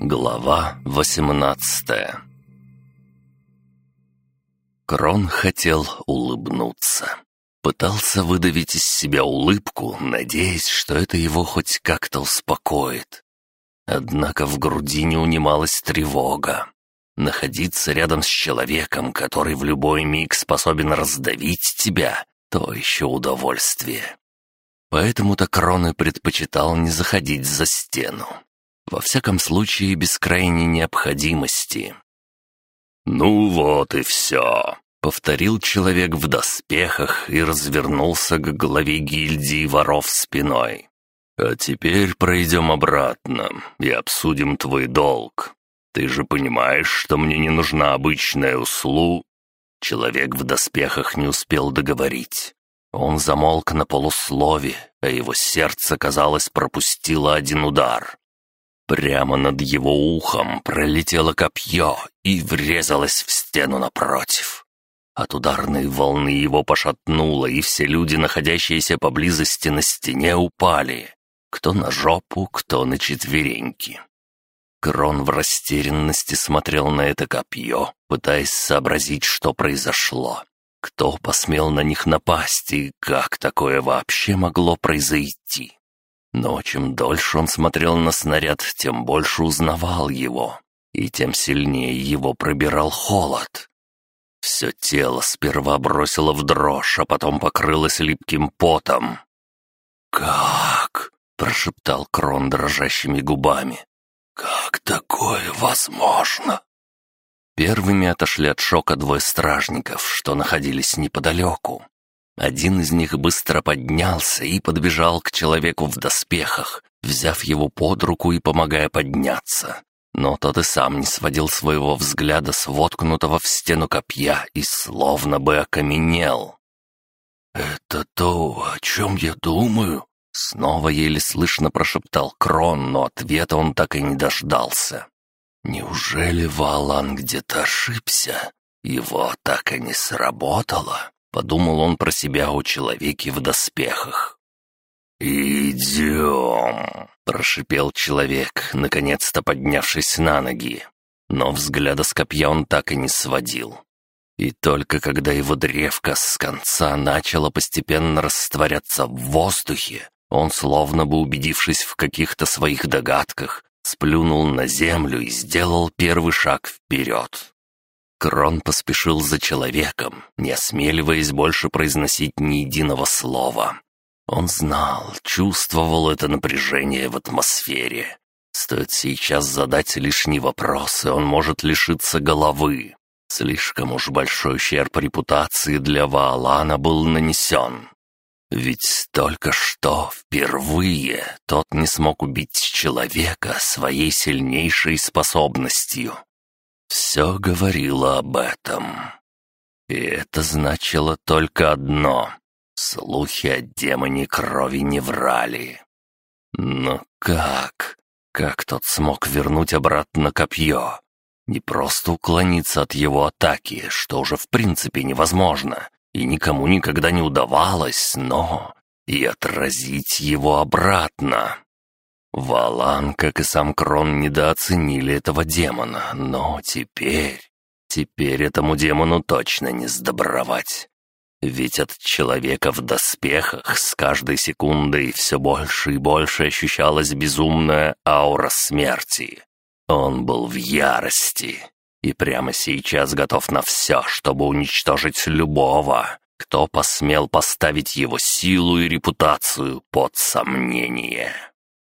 Глава восемнадцатая Крон хотел улыбнуться. Пытался выдавить из себя улыбку, надеясь, что это его хоть как-то успокоит. Однако в груди не унималась тревога. Находиться рядом с человеком, который в любой миг способен раздавить тебя, то еще удовольствие. Поэтому-то Крон предпочитал не заходить за стену. Во всяком случае, без крайней необходимости. «Ну вот и все», — повторил человек в доспехах и развернулся к главе гильдии воров спиной. «А теперь пройдем обратно и обсудим твой долг. Ты же понимаешь, что мне не нужна обычная услуга?» Человек в доспехах не успел договорить. Он замолк на полуслове, а его сердце, казалось, пропустило один удар. Прямо над его ухом пролетело копье и врезалось в стену напротив. От ударной волны его пошатнуло, и все люди, находящиеся поблизости на стене, упали. Кто на жопу, кто на четвереньки. Крон в растерянности смотрел на это копье, пытаясь сообразить, что произошло. Кто посмел на них напасть и как такое вообще могло произойти? Но чем дольше он смотрел на снаряд, тем больше узнавал его, и тем сильнее его пробирал холод. Все тело сперва бросило в дрожь, а потом покрылось липким потом. «Как?» — прошептал Крон дрожащими губами. «Как такое возможно?» Первыми отошли от шока двое стражников, что находились неподалеку. Один из них быстро поднялся и подбежал к человеку в доспехах, взяв его под руку и помогая подняться. Но тот и сам не сводил своего взгляда с воткнутого в стену копья и словно бы окаменел. «Это то, о чем я думаю?» Снова еле слышно прошептал Крон, но ответа он так и не дождался. «Неужели Валан где-то ошибся? Его так и не сработало?» Подумал он про себя о человеке в доспехах. «Идем!» — прошипел человек, наконец-то поднявшись на ноги. Но взгляда с копья он так и не сводил. И только когда его древко с конца начало постепенно растворяться в воздухе, он, словно бы убедившись в каких-то своих догадках, сплюнул на землю и сделал первый шаг вперед. Крон поспешил за человеком, не осмеливаясь больше произносить ни единого слова. Он знал, чувствовал это напряжение в атмосфере. Стоит сейчас задать лишний вопрос, и он может лишиться головы. Слишком уж большой ущерб репутации для Ваалана был нанесен. Ведь только что, впервые, тот не смог убить человека своей сильнейшей способностью. Все говорило об этом. И это значило только одно — слухи о демоне крови не врали. Но как? Как тот смог вернуть обратно копье? Не просто уклониться от его атаки, что уже в принципе невозможно, и никому никогда не удавалось, но и отразить его обратно. Валан, как и сам Крон, недооценили этого демона, но теперь... Теперь этому демону точно не сдобровать. Ведь от человека в доспехах с каждой секундой все больше и больше ощущалась безумная аура смерти. Он был в ярости и прямо сейчас готов на все, чтобы уничтожить любого, кто посмел поставить его силу и репутацию под сомнение.